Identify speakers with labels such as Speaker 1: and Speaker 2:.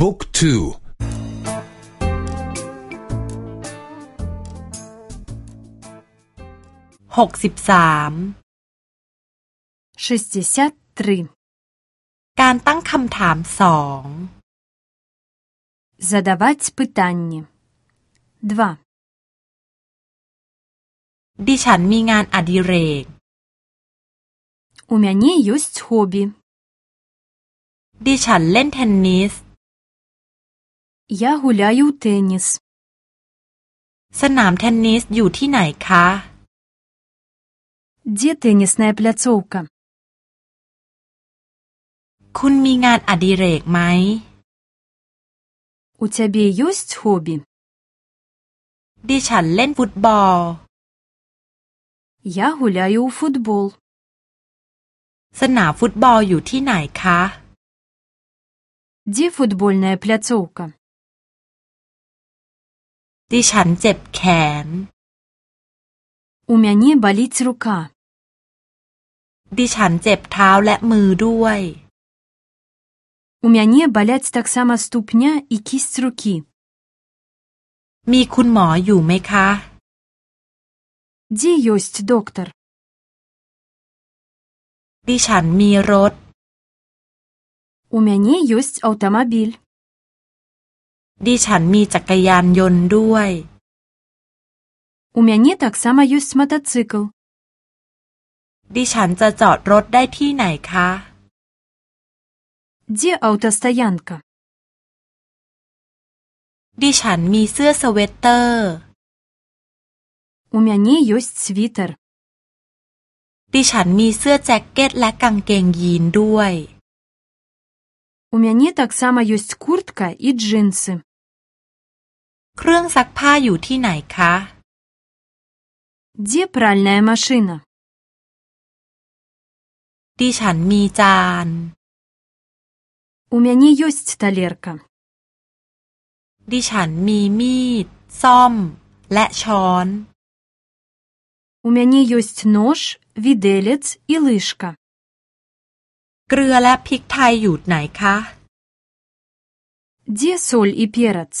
Speaker 1: บุ๊กทู
Speaker 2: หกสิบสามการตั้งคำถามสอง
Speaker 3: Задавать питання. 2.
Speaker 2: ดิฉันมีงานอดิเรก
Speaker 3: У мяне ёсць хобі.
Speaker 2: ดิฉันเล่นเทนนิส
Speaker 3: Я гуляю ў тэніс.
Speaker 2: สนามเทนนิสอยู่ที่ไหนคะ
Speaker 3: Дзе тэнісная пляцоўка?
Speaker 2: คุณมีงานอดิเรกไหม
Speaker 3: У цябе ёсць хобі?
Speaker 2: ดิฉันเล่นฟุตบอล
Speaker 3: Я гуляю ў футбол.
Speaker 2: สนามฟุตบอลอยู่ที่ไหนคะ
Speaker 3: Дзе футбольная пляцоўка?
Speaker 2: ดิฉันเจ็บแขน
Speaker 3: У мяне баліць рука.
Speaker 2: ดิฉันเจ็บเท้าและมือด้วย
Speaker 3: У мяне баляць таксама ступня і кісць рукі.
Speaker 2: มีคุณหมออยู่ไหมคะ
Speaker 3: Дзе ёсць доктар?
Speaker 2: ดิฉันมีรถ
Speaker 3: У мяне ёсць аўтамабіль.
Speaker 2: ดิฉันมีจักรยานยนต์ด้วย
Speaker 3: У мяне таксама ёсць матацыкл.
Speaker 2: ดิฉันจะจอดรถได้ที่ไหนคะ
Speaker 3: Дзе аўтастаянка?
Speaker 2: ดิฉันมีเสื้อสเวตเตอร์
Speaker 3: У мяне ёсць світер.
Speaker 2: ดิฉันมีเสื้อแจ็คเก็ตและกางเกงยีนด้วย
Speaker 3: У мяне таксама ёсць куртка і джинсы.
Speaker 2: เครื่องซักผ้าอยู่ที่ไหนคะ
Speaker 3: Дзе пральная машына?
Speaker 2: ดิฉันมีจาน
Speaker 3: У мяне ёсць талерка.
Speaker 2: ดิฉันมีมีด ซ่อม และช้อน
Speaker 3: У мяне ёсць нож, відэлец і лыжка.
Speaker 2: เกลือและพริกไทยอยู่ไหนคะ
Speaker 3: Дзе соль і перац?